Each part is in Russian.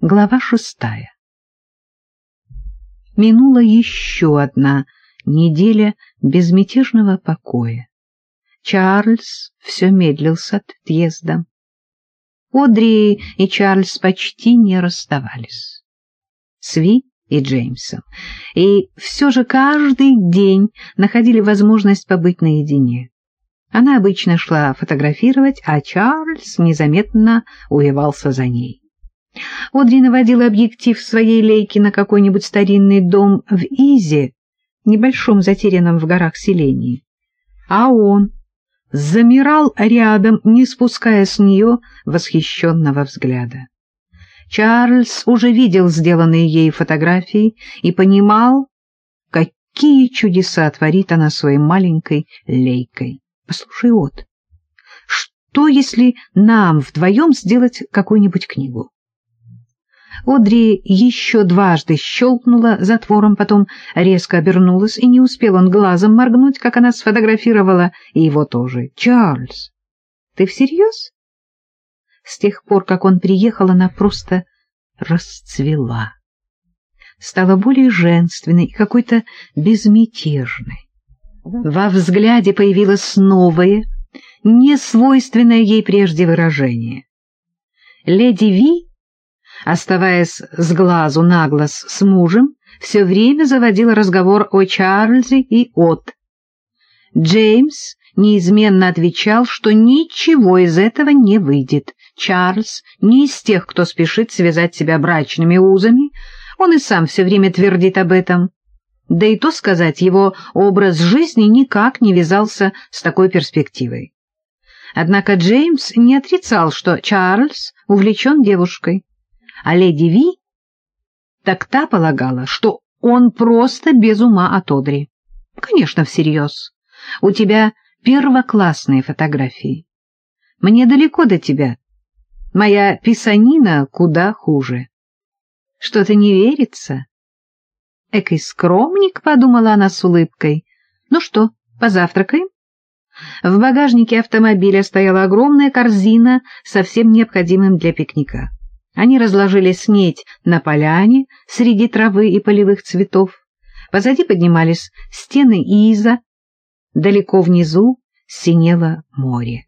Глава шестая. Минула еще одна неделя безмятежного покоя. Чарльз все медлил с отъездом. Одри и Чарльз почти не расставались. Сви и Джеймсом. И все же каждый день находили возможность побыть наедине. Она обычно шла фотографировать, а Чарльз незаметно уевался за ней. Одри наводила объектив своей лейки на какой-нибудь старинный дом в Изе, небольшом затерянном в горах селении. А он замирал рядом, не спуская с нее восхищенного взгляда. Чарльз уже видел сделанные ей фотографии и понимал, какие чудеса творит она своей маленькой лейкой. Послушай, вот, что если нам вдвоем сделать какую-нибудь книгу? Одри еще дважды щелкнула затвором, потом резко обернулась, и не успел он глазом моргнуть, как она сфотографировала и его тоже. «Чарльз, ты всерьез?» С тех пор, как он приехал, она просто расцвела. Стала более женственной и какой-то безмятежной. Во взгляде появилось новое, несвойственное ей прежде выражение. Леди Ви оставаясь с глазу на глаз с мужем, все время заводила разговор о Чарльзе и от. Джеймс неизменно отвечал, что ничего из этого не выйдет. Чарльз не из тех, кто спешит связать себя брачными узами, он и сам все время твердит об этом. Да и то сказать, его образ жизни никак не вязался с такой перспективой. Однако Джеймс не отрицал, что Чарльз увлечен девушкой а леди Ви так та полагала, что он просто без ума от Одри. Конечно, всерьез. У тебя первоклассные фотографии. Мне далеко до тебя. Моя писанина куда хуже. Что-то не верится. Экой скромник, — подумала она с улыбкой. Ну что, позавтракаем? В багажнике автомобиля стояла огромная корзина со всем необходимым для пикника. Они разложили снеть на поляне среди травы и полевых цветов. Позади поднимались стены Иза, далеко внизу синело море.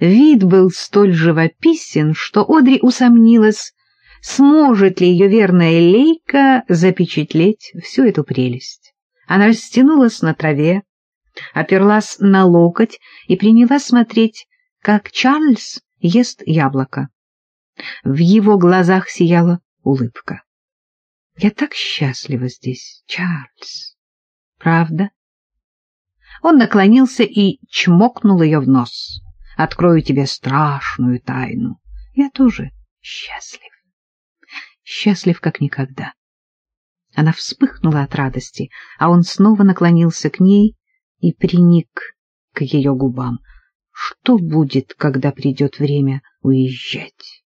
Вид был столь живописен, что Одри усомнилась, сможет ли ее верная лейка запечатлеть всю эту прелесть. Она растянулась на траве, оперлась на локоть и принялась смотреть, как Чарльз ест яблоко. В его глазах сияла улыбка. — Я так счастлива здесь, Чарльз. Правда? Он наклонился и чмокнул ее в нос. — Открою тебе страшную тайну. Я тоже счастлив. Счастлив, как никогда. Она вспыхнула от радости, а он снова наклонился к ней и приник к ее губам. Что будет, когда придет время уезжать?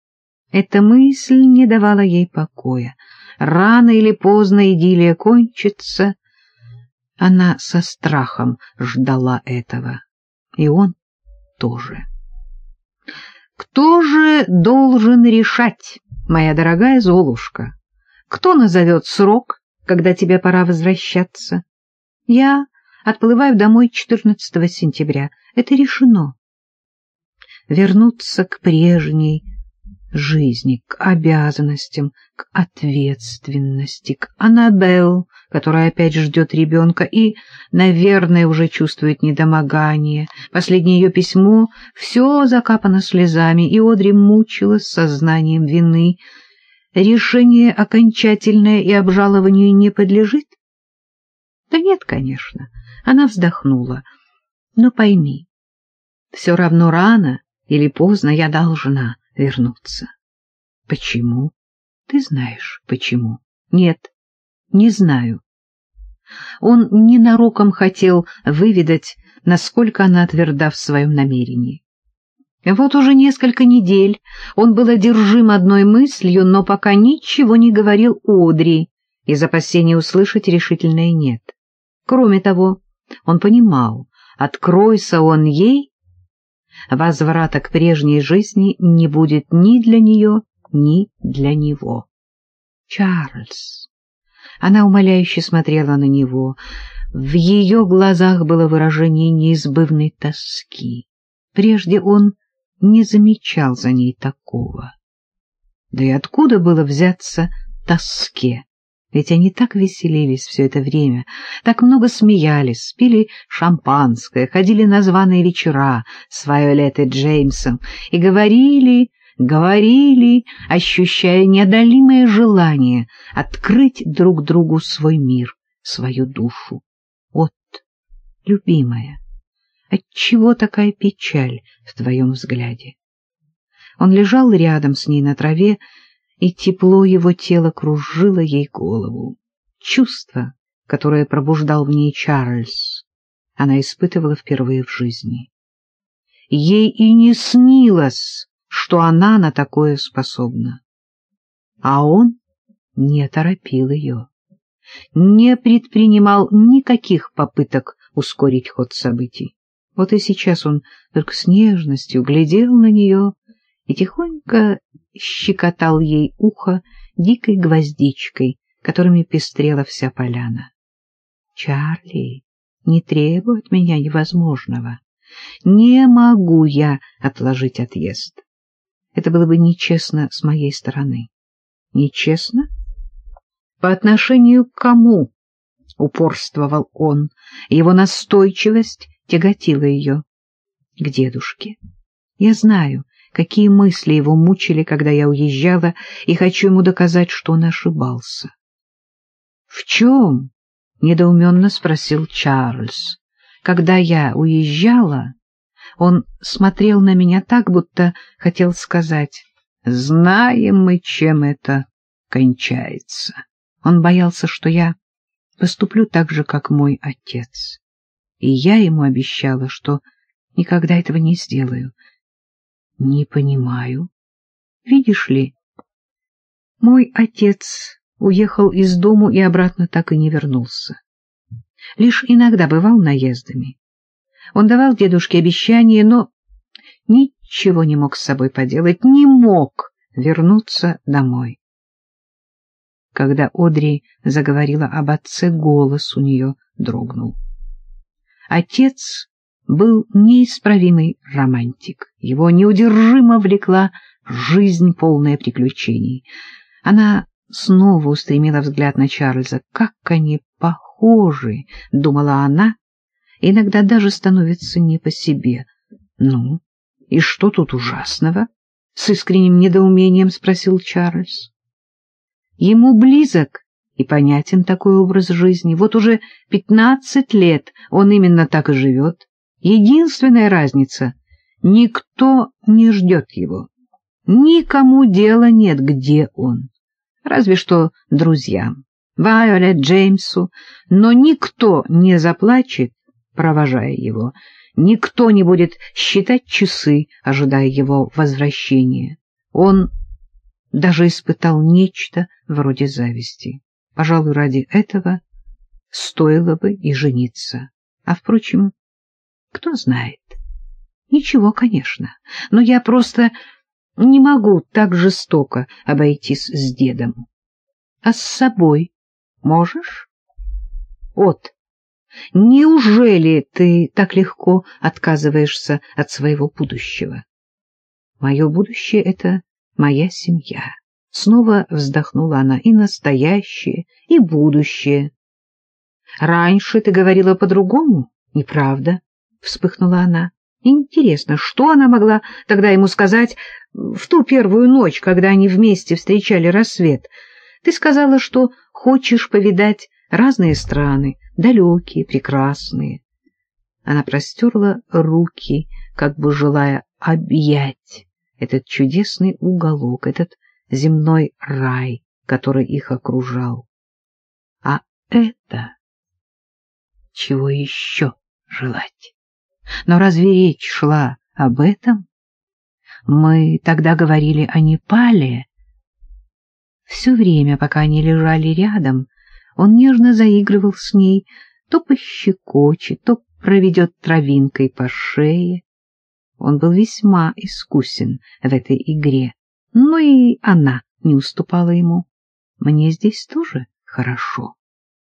Эта мысль не давала ей покоя. Рано или поздно идиллия кончится. Она со страхом ждала этого. И он тоже. Кто же должен решать, моя дорогая Золушка? Кто назовет срок, когда тебе пора возвращаться? Я отплываю домой 14 сентября. Это решено. Вернуться к прежней жизни, к обязанностям, к ответственности, к Аннабелл, которая опять ждет ребенка и, наверное, уже чувствует недомогание. Последнее ее письмо все закапано слезами, и Одри мучилась сознанием вины. Решение окончательное и обжалованию не подлежит? Да нет, конечно. Она вздохнула. Но пойми, все равно рано или поздно я должна вернуться. Почему? Ты знаешь, почему? Нет, не знаю. Он ненароком хотел выведать, насколько она тверда в своем намерении. Вот уже несколько недель он был одержим одной мыслью, но пока ничего не говорил Одри, из опасения услышать решительное «нет». Кроме того, он понимал, откройся он ей, возврата к прежней жизни не будет ни для нее, ни для него. Чарльз. Она умоляюще смотрела на него. В ее глазах было выражение неизбывной тоски. Прежде он не замечал за ней такого. Да и откуда было взяться тоске? Ведь они так веселились все это время, так много смеялись, пили шампанское, ходили на званые вечера с Вайолетой Джеймсом и говорили, говорили, ощущая неодолимое желание открыть друг другу свой мир, свою душу. Вот, любимая, отчего такая печаль в твоем взгляде? Он лежал рядом с ней на траве, и тепло его тела кружило ей голову. Чувство, которое пробуждал в ней Чарльз, она испытывала впервые в жизни. Ей и не снилось, что она на такое способна. А он не торопил ее, не предпринимал никаких попыток ускорить ход событий. Вот и сейчас он только с нежностью глядел на нее и тихонько щекотал ей ухо дикой гвоздичкой, которыми пестрела вся поляна. — Чарли, не требуй от меня невозможного. Не могу я отложить отъезд. Это было бы нечестно с моей стороны. Нечестно? По отношению к кому? Упорствовал он. Его настойчивость тяготила ее. К дедушке. Я знаю, какие мысли его мучили, когда я уезжала, и хочу ему доказать, что он ошибался. — В чем? — недоуменно спросил Чарльз. — Когда я уезжала, он смотрел на меня так, будто хотел сказать, «Знаем мы, чем это кончается». Он боялся, что я поступлю так же, как мой отец. И я ему обещала, что никогда этого не сделаю, не понимаю. Видишь ли, мой отец уехал из дому и обратно так и не вернулся. Лишь иногда бывал наездами. Он давал дедушке обещания, но ничего не мог с собой поделать, не мог вернуться домой. Когда Одри заговорила об отце, голос у нее дрогнул. Отец был неисправимый романтик. Его неудержимо влекла жизнь, полная приключений. Она снова устремила взгляд на Чарльза. «Как они похожи!» — думала она. «Иногда даже становится не по себе». «Ну, и что тут ужасного?» — с искренним недоумением спросил Чарльз. Ему близок и понятен такой образ жизни. Вот уже пятнадцать лет он именно так и живет. Единственная разница — никто не ждет его. Никому дела нет, где он. Разве что друзьям, Вайолет Джеймсу, но никто не заплачет, провожая его. Никто не будет считать часы, ожидая его возвращения. Он даже испытал нечто вроде зависти. Пожалуй, ради этого стоило бы и жениться. А, впрочем, кто знает? Ничего, конечно, но я просто не могу так жестоко обойтись с дедом. А с собой можешь? От, неужели ты так легко отказываешься от своего будущего? Мое будущее — это моя семья. Снова вздохнула она. И настоящее, и будущее. Раньше ты говорила по-другому, неправда? вспыхнула она. Интересно, что она могла тогда ему сказать в ту первую ночь, когда они вместе встречали рассвет? Ты сказала, что хочешь повидать разные страны, далекие, прекрасные. Она простерла руки, как бы желая объять этот чудесный уголок, этот земной рай, который их окружал. А это чего еще желать? Но разве речь шла об этом? Мы тогда говорили о Непале. Все время, пока они лежали рядом, он нежно заигрывал с ней, то пощекочет, то проведет травинкой по шее. Он был весьма искусен в этой игре, но и она не уступала ему. Мне здесь тоже хорошо.